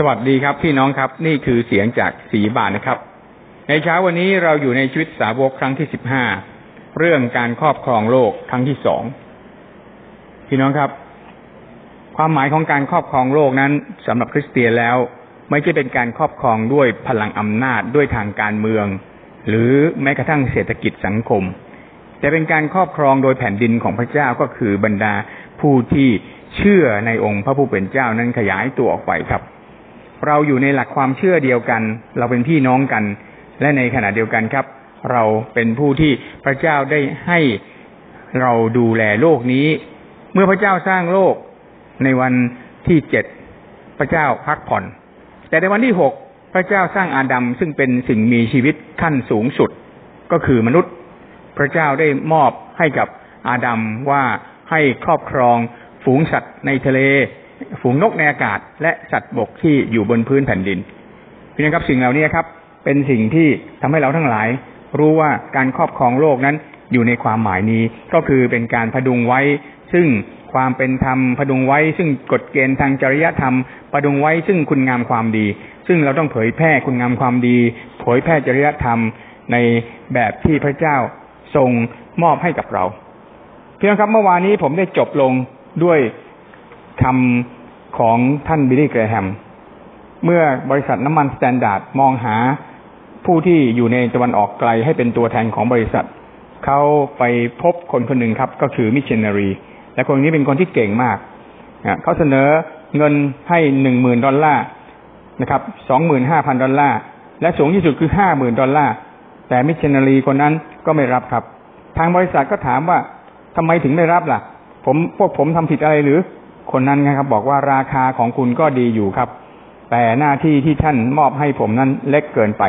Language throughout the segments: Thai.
สวัสดีครับพี่น้องครับ นี่คือเสียงจากสีบานนะครับ ในเช้าวันนี้เราอยู่ในชีวิตสาวกครั้งที่สิบห้าเรื่องการครอบครองโลกครั้งที่สองพี่น้องครับ ความหมายของการครอบครองโลกนั้นสำหรับคริสเตียนแล้ว ไม่ใช่เป็นการครอบครองด้วยพลังอำนาจด้วยทางการเมือง หรือแม้กระทั่งเศรษฐกิจสังคม แต่เป็นการครอบครองโดยแผ่นดินของพระเจ้าก็คือบรรดาผู้ที่เชื่อในองค์พระผู้เป็นเจ้านั้นขยายตัวออกไปครับ เราอยู่ในหลักความเชื่อเดียวกัน เราเป็นพี่น้องกัน และในขณะเดียวกันครับ เราเป็นผู้ที่พระเจ้าได้ให้เราดูแลโลกนี้ เมื่อพระเจ้าสร้างโลกในวันที่เจ็ดพระเจ้าพักผ่อน แต่ในวันที่หกพระเจ้าสร้างอาดัมซึ่งเป็นสิ่งมีชีวิตขั้นสูงสุดก็คือมนุษย์ พระเจ้าได้มอบให้กับอาดัมว่าให้ครอบครองฝูงสัตว์ในทะเล ฝูงนกในอากาศ และสัตว์บกที่อยู่บนพื้นแผ่นดินพี่น้องครับสิ่งเหล่านี้ครับ เป็นสิ่งที่ทำให้เราทั้งหลาย รู้ว่าการครอบครองโลกนั้นอยู่ในความหมายนี้ ก็คือเป็นการพดุงไว้ ซึ่งความเป็นธรรมพดุงไว้ ซึ่งกฎเกณฑ์ทางจริยธรรมพดุงไว้ซึ่งคุณงามความดี ซึ่งเราต้องเผยแพร่คุณงามความดี เผยแพร่จริยธรรมในแบบที่พระเจ้าทรงมอบให้กับเราพี่น้องครับเมื่อวานนี้ผมได้จบลงด้วย คำของท่านบิลลี่เกรแฮม เมื่อบริษัทน้ำมัน Standard มองหาผู้ที่อยู่ในตะวันออกไกลให้เป็นตัวแทนของบริษัท เขาไปพบคนคนหนึ่งครับ ก็คือมิชชันนารี และคนนี้เป็นคนที่เก่งมาก เขาเสนอเงินให้หนึ่งหมื่นดอลลาร์นะครับสองหมื่นห้าพันดอลลาร์และสูงที่สุดคือห้าหมื่นดอลลาร์แต่มิชชันนารีคนนั้นก็ไม่รับครับ ทางบริษัทก็ถามว่าทำไมถึงไม่รับล่ะ ผมพวกผมทำผิดอะไรหรือ คนนั้นนะครับบอกว่าราคาของคุณก็ดีอยู่ครับ แต่หน้าที่ที่ท่านมอบให้ผมนั้นเล็กเกินไป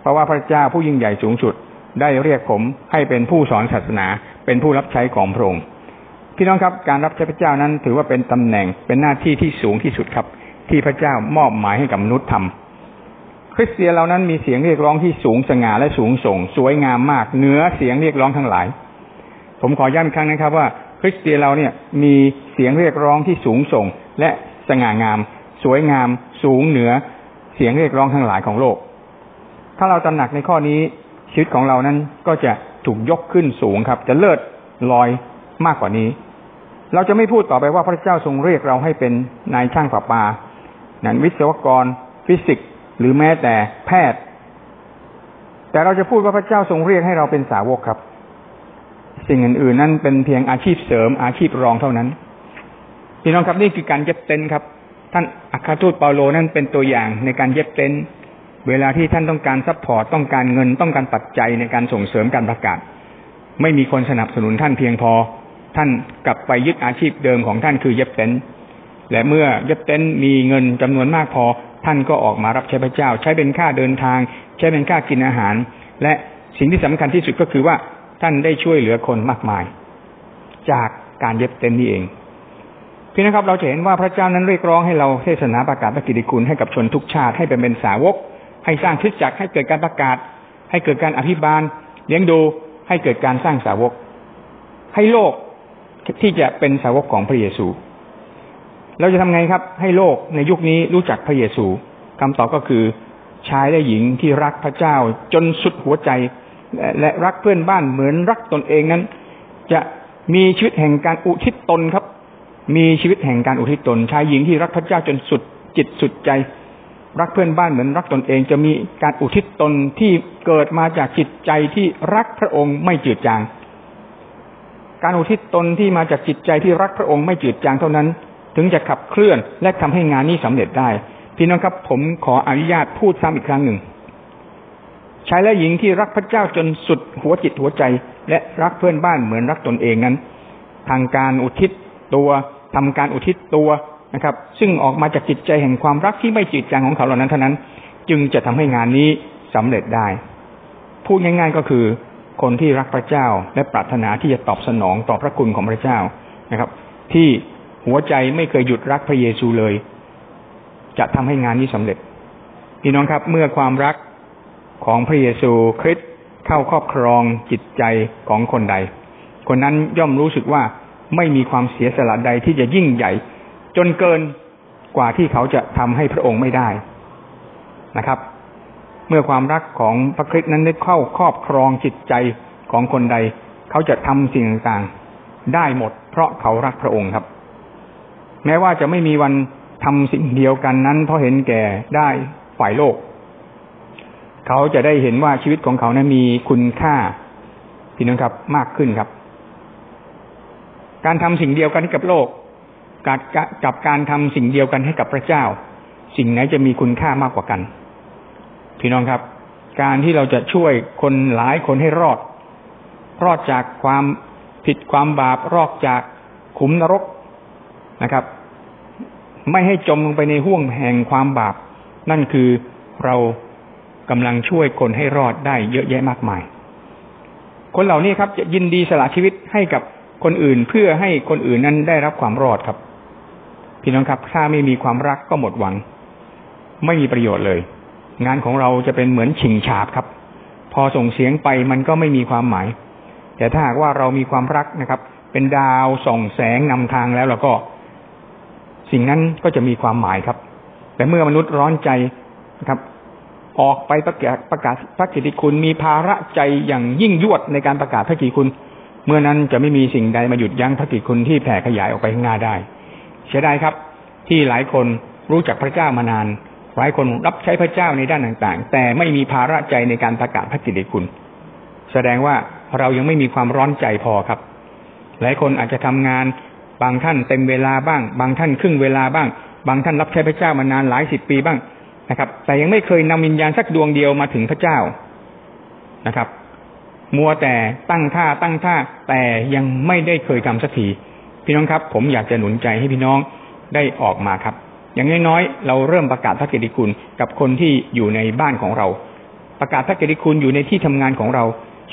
เพราะว่าพระเจ้าผู้ยิ่งใหญ่สูงสุด ได้เรียกผมให้เป็นผู้สอนศาสนา เป็นผู้รับใช้ของพระองค์พี่น้องครับการรับใช้พระเจ้านั้นถือว่าเป็นตำแหน่งเป็นหน้าที่ที่สูงที่สุดครับ ที่พระเจ้ามอบหมายให้กับมนุษย์ทำคริสเตียนเรานั้นมีเสียงเรียกร้องที่สูงสง่าและสูงส่ง สวยงามมากเหนือเสียงเรียกร้องทั้งหลาย ผมขอย้ำอีกครั้งนะครับว่า คริสเตียนเราเนี่ยมีเสียงเรียกร้องที่สูงส่ง และสง่างาม สวยงาม สูงเหนือเสียงเรียกร้องทั้งหลายของโลก ถ้าเราตระหนักในข้อนี้ชีวิตของเรานั้นก็จะถูกยกขึ้นสูงครับ จะเลิศลอยมากกว่านี้ เราจะไม่พูดต่อไปว่าพระเจ้าทรงเรียกเราให้เป็นนายช่างประปานั้นวิศวกร ฟิสิกส์ หรือแม้แต่แพทย์ แต่เราจะพูดว่าพระเจ้าทรงเรียกให้เราเป็นสาวกครับ สิ่งอื่น ๆ นั้นเป็นเพียงอาชีพเสริมอาชีพรองเท่านั้น พี่น้องครับนี่คือการเย็บเต็นครับ ท่านอัครทูตเปาโลนั่นเป็นตัวอย่างในการเย็บเต็นเวลาที่ท่านต้องการ support ต้องการเงินต้องการปัจจัยในการส่งเสริมการประกาศ ไม่มีคนสนับสนุนท่านเพียงพอ ท่านกลับไปยึดอาชีพเดิมของท่านคือเย็บเต็นท์และเมื่อเย็บเต็นท์มีเงินจำนวนมากพอ ท่านก็ออกมารับใช้พระเจ้า ใช้เป็นค่าเดินทาง ใช้เป็นค่ากินอาหาร และสิ่งที่สำคัญที่สุดก็คือว่า ท่านได้ช่วยเหลือคนมากมาย จากการเย็บเต็นท์นี้เองพี่น้องครับเราจะเห็นว่าพระเจ้านั้นเรียกร้องให้เราเทศนาประกาศพระกิติคุณให้กับชนทุกชาติให้เป็นเป็นสาวก ให้สร้างคิดจักให้เกิดการประกาศ ให้เกิดการอภิบาลเลี้ยงดูให้เกิดการสร้างสาวก ให้โลกที่จะเป็นสาวกของพระเยซู เราจะทำไงครับ ให้โลกในยุคนี้รู้จักพระเยซูคำตอบก็คือชายและหญิงที่รักพระเจ้าจนสุดหัวใจ และรักเพื่อนบ้านเหมือนรักตนเองนั้น จะมีชีวิตแห่งการอุทิศตนครับ มีชีวิตแห่งการอุทิศตนชายหญิงที่รักพระเจ้าจนสุดจิตสุดใจ รักเพื่อนบ้านเหมือนรักตนเอง จะมีการอุทิศตนที่เกิดมาจากจิตใจที่รักพระองค์ไม่จืดจาง การอุทิศตนที่มาจากจิตใจที่รักพระองค์ไม่จืดจางเท่านั้น ถึงจะขับเคลื่อนและทำให้งานนี้สำเร็จได้ พี่น้องครับผมขออนุญาตพูดซ้ำอีกครั้งหนึ่ง ชายและหญิงที่รักพระเจ้าจนสุดหัวจิตหัวใจ และรักเพื่อนบ้านเหมือนรักตนเองนั้น ทางการอุทิศตัวทำการอุทิศตัวนะครับ ซึ่งออกมาจากจิตใจแห่งความรักที่ไม่จืดจางของเขาเหล่านั้นเท่านั้น จึงจะทำให้งานนี้สำเร็จได้ พูดง่าย ๆก็คือ คนที่รักพระเจ้าและปรารถนาที่จะตอบสนองต่อพระคุณของพระเจ้านะครับ ที่หัวใจไม่เคยหยุดรักพระเยซูเลย จะทำให้งานนี้สำเร็จพี่น้องครับ เมื่อความรัก ของพระเยซูคริสต์เข้าครอบครองจิตใจของคนใด คนนั้นย่อมรู้สึกว่าไม่มีความเสียสละใดที่จะยิ่งใหญ่ จนเกินกว่าที่เขาจะทำให้พระองค์ไม่ได้นะครับ เมื่อความรักของพระคริสต์นั้นได้เข้าครอบครองจิตใจของคนใด เขาจะทำสิ่งต่างๆ ได้หมด เพราะเขารักพระองค์ครับ แม้ว่าจะไม่มีวันทำสิ่งเดียวกันนั้น เพราะเห็นแก่ได้ฝ่ายโลก เขาจะได้เห็นว่าชีวิตของเขานั้นมีคุณค่าพี่น้องครับมากขึ้นครับ การทำสิ่งเดียวกันกับโลกกับกับการทำสิ่งเดียวกันให้กับพระเจ้า สิ่งไหนจะมีคุณค่ามากกว่ากัน พี่น้องครับ การที่เราจะช่วยคนหลายคนให้รอด รอดจากความผิดความบาปรอดจากขุมนรกนะครับ ไม่ให้จมลงไปในห่วงแห่งความบาป นั่นคือเรา กำลังช่วยคนให้รอดได้เยอะแยะมากมาย คนเหล่านี้ครับ จะยินดีสละชีวิตให้กับคนอื่นเพื่อให้คนอื่นนั้นได้รับความรอดครับ พี่น้องครับ ถ้าไม่มีความรักก็หมดหวัง ไม่มีประโยชน์เลย งานของเราจะเป็นเหมือนฉิงฉาบครับ พอส่งเสียงไปมันก็ไม่มีความหมาย แต่ถ้าหากว่าเรามีความรักนะครับ เป็นดาวส่องแสงนำทางแล้วแล้วก็ สิ่งนั้นก็จะมีความหมายครับ แต่เมื่อมนุษย์ร้อนใจนะครับ ออกไปประกาศประกาศพระกิติคุณมีภาระใจอย่างยิ่งยวดในการประกาศพระกิติคุณ เมื่อนั้นจะไม่มีสิ่งใดมาหยุดยั้งพระกิติคุณที่แผ่ขยายออกไปข้างหน้าได้ เสียดายครับ ที่หลายคนรู้จักพระเจ้ามานาน หลายคนรับใช้พระเจ้าในด้านต่างๆ แต่ไม่มีภาระใจในการประกาศพระกิตติคุณ แสดงว่าเรายังไม่มีความร้อนใจพอครับ หลายคนอาจจะทำงานบางท่านเต็มเวลาบ้าง บางท่านครึ่งเวลาบ้าง บางท่านรับใช้พระเจ้ามานานหลายสิบปีบ้าง นะครับ แต่ยังไม่เคยนำวิญญาณสักดวงเดียวมาถึงพระเจ้านะครับ มัวแต่ตั้งท่าตั้งท่าแต่ยังไม่ได้เคยทำสักทีพี่น้องครับ ผมอยากจะหนุนใจให้พี่น้องได้ออกมาครับ อย่างน้อยๆเราเริ่มประกาศพระเกียรติคุณกับคนที่อยู่ในบ้านของเรา ประกาศพระเกียรติคุณอยู่ในที่ทำงานของเรา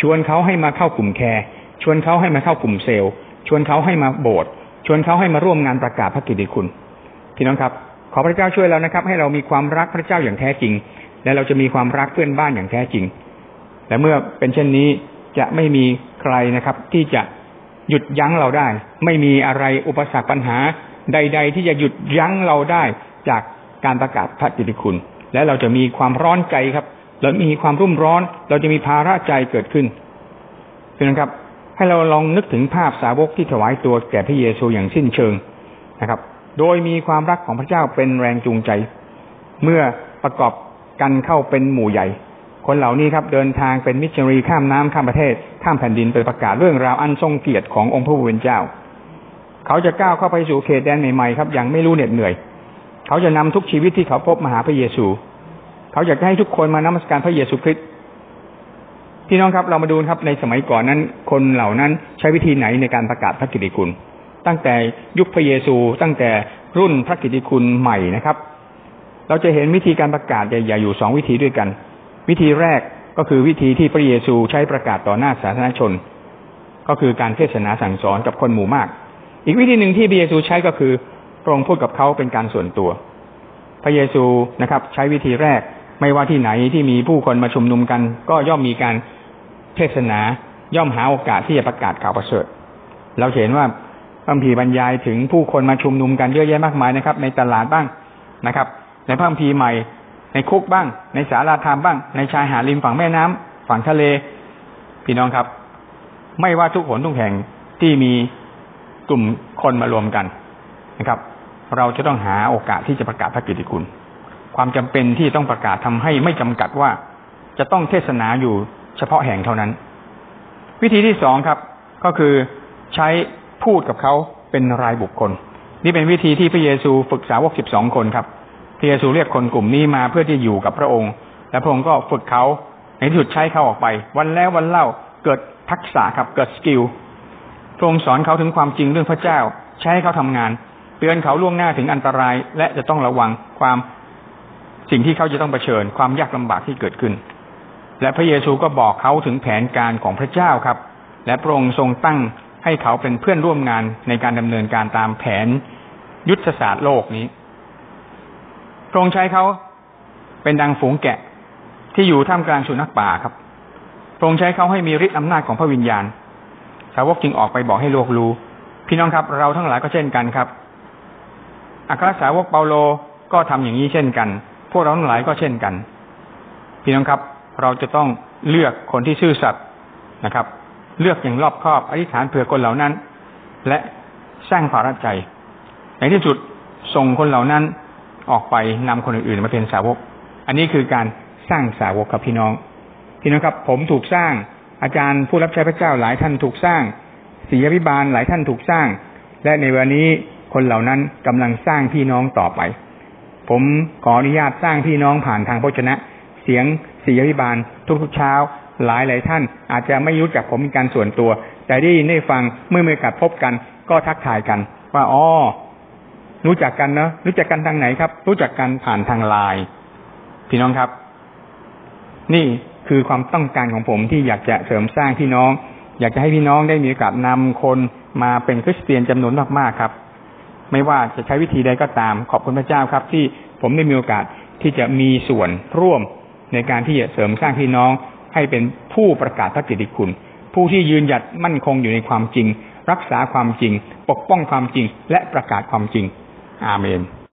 ชวนเขาให้มาเข้ากลุ่มแคร์ชวนเขาให้มาเข้ากลุ่มเซลล์ ชวนเขาให้มาโบสถ์ชวนเขาให้มาร่วมงานประกาศพระเกียรติคุณพี่น้องครับ อพระเจ้าช่วยเรานะครับ ให้เรามีความรักพระเจ้าอย่างแท้จริง และเราจะมีความรักเพื่อนบ้านอย่างแท้จริง และเมื่อเป็นเช่นนี้จะไม่มีใครนะครับ ที่จะหยุดยั้งเราได้ ไม่มีอะไรอุปสรรคปัญหาใด ๆ ที่จะหยุดยั้งเราได้จากการประกาศพระกิติคุณ และเราจะมีความร้อนใจครับเรามีความรุ่มร้อน เราจะมีภาระใจเกิดขึ้นเพื่อนครับ ให้เราลองนึกถึงภาพสาวกที่ถวายตัวแก่พระเยซูอย่างสิ้นเชิงนะครับ โดยมีความรักของพระเจ้าเป็นแรงจูงใจ เมื่อประกอบกันเข้าเป็นหมู่ใหญ่ คนเหล่านี้ครับเดินทางเป็นมิชชันนารีข้ามน้ำข้ามประเทศ ข้ามแผ่นดินไปประกาศเรื่องราวอันทรงเกียรติขององค์พระผู้เป็นเจ้า เขาจะก้าวเข้าไปสู่เขตแดนใหม่ๆครับอย่างไม่รู้เหน็ดเหนื่อย เขาจะนำทุกชีวิตที่เขาพบมาหาพระเยซู เขาอยากให้ทุกคนมานมัสการพระเยซูคริสต์พี่น้องครับเรามาดูครับในสมัยก่อนนั้น คนเหล่านั้นใช้วิธีไหนในการประกาศพระกิตติคุณ ตั้งแต่ยุคพระเยซู ตั้งแต่รุ่นพระกิติคุณใหม่นะครับ เราจะเห็นวิธีการประกาศใหญ่ๆอยู่สองวิธีด้วยกัน วิธีแรกก็คือวิธีที่พระเยซูใช้ประกาศต่อหน้าสาธารณชน ก็คือการเทศนาสั่งสอนกับคนหมู่มาก อีกวิธีหนึ่งที่พระเยซูใช้ก็คือตรงพูดกับเขาเป็นการส่วนตัว พระเยซูนะครับ ใช้วิธีแรกไม่ว่าที่ไหนที่มีผู้คนมาชุมนุมกัน ก็ย่อมมีการเทศนาย่อมหาโอกาสที่จะประกาศข่าวประเสริฐ เราเห็นว่า พระพีบรรยายถึงผู้คนมาชุมนุมกันเยอะแยะมากมายนะครับ ในตลาดบ้างนะครับ ในพระพีใหม่ ในคุกบ้าง ในสาราธรรมบ้าง ในชายหาดริมฝั่งแม่น้ำฝั่งทะเล พี่น้องครับ ไม่ว่าทุกหนทุกแห่งที่มีกลุ่มคนมารวมกันนะครับ เราจะต้องหาโอกาสที่จะประกาศพระกิตติคุณ ความจำเป็นที่ต้องประกาศทำให้ไม่จำกัดว่าจะต้องเทศนาอยู่เฉพาะแห่งเท่านั้น วิธีที่สองครับ ก็คือใช้ พูดกับเขาเป็นรายบุคคล นี่เป็นวิธีที่พระเยซูฝึกสาวกสิบสองคนครับพระเยซูเรียกคนกลุ่มนี้มาเพื่อที่อยู่กับพระองค์ และพระองค์ก็ฝึกเขาในที่สุดใช้เขาออกไป วันแล้ววันเล่าเกิดทักษะครับเกิดสกิลพระองค์สอนเขาถึงความจริงเรื่องพระเจ้า ใช้เขาทำงานเตือนเขาล่วงหน้าถึงอันตราย และจะต้องระวังความสิ่งที่เขาจะต้องเผชิญ ความยากลำบากที่เกิดขึ้น และพระเยซูก็บอกเขาถึงแผนการของพระเจ้าครับ และพระองค์ทรงตั้ง ให้เขาเป็นเพื่อนร่วมงานในการดำเนินการตามแผนยุทธศาสตร์โลกนี้พระองค์ใช้เขาเป็นดังฝูงแกะที่อยู่ท่ามกลางสุนัขป่าครับพระองค์ใช้เขาให้มีฤทธิ์อำนาจของพระวิญญาณ สาวกจึงออกไปบอกให้โลกรู้ พี่น้องครับ เราทั้งหลายก็เช่นกันครับ อัครสาวกเปาโลก็ทำอย่างนี้เช่นกัน พวกเราทั้งหลายก็เช่นกัน พี่น้องครับ เราจะต้องเลือกคนที่ซื่อสัตย์นะครับ เลือกอย่างรอบคอบอธิษฐานเผื่อคนเหล่านั้น และสร้างภาระใจ ในที่สุดส่งคนเหล่านั้นออกไปนำคนอื่นๆมาเป็นสาวก อันนี้คือการสร้างสาวกครับพี่น้อง พี่น้องครับ ผมถูกสร้าง อาจารย์ผู้รับใช้พระเจ้าหลายท่านถูกสร้างศิยพิบาลหลายท่านถูกสร้าง และในวันนี้คนเหล่านั้นกำลังสร้างพี่น้องต่อไป ผมขออนุญาตสร้างพี่น้องผ่านทางพจนะ เสียงศิยพิบาลทุกๆเช้า หลายหลายท่าน อาจจะไม่รู้จักผมเป็นการส่วนตัว แต่ได้ยินได้ฟังเมื่อมีโอกาสพบกัน ก็ทักทายกัน ว่าอ๋อรู้จักกันเนาะรู้จักกันทางไหนครับ รู้จักกันผ่านทางไลน์พี่น้องครับ นี่คือความต้องการของผมที่อยากจะเสริมสร้างพี่น้อง อยากจะให้พี่น้องได้มีโอกาสนำคนมาเป็นคริสเตียนจำนวนมากๆครับ ไม่ว่าจะใช้วิธีใดก็ตาม ขอบคุณพระเจ้าครับ ที่ผมได้มีโอกาสที่จะมีส่วนร่วมในการที่จะเสริมสร้างพี่น้อง ให้เป็นผู้ประกาศพระกิตติคุณ ผู้ที่ยืนหยัดมั่นคงอยู่ในความจริง รักษาความจริง ปกป้องความจริง และประกาศความจริง อาเมน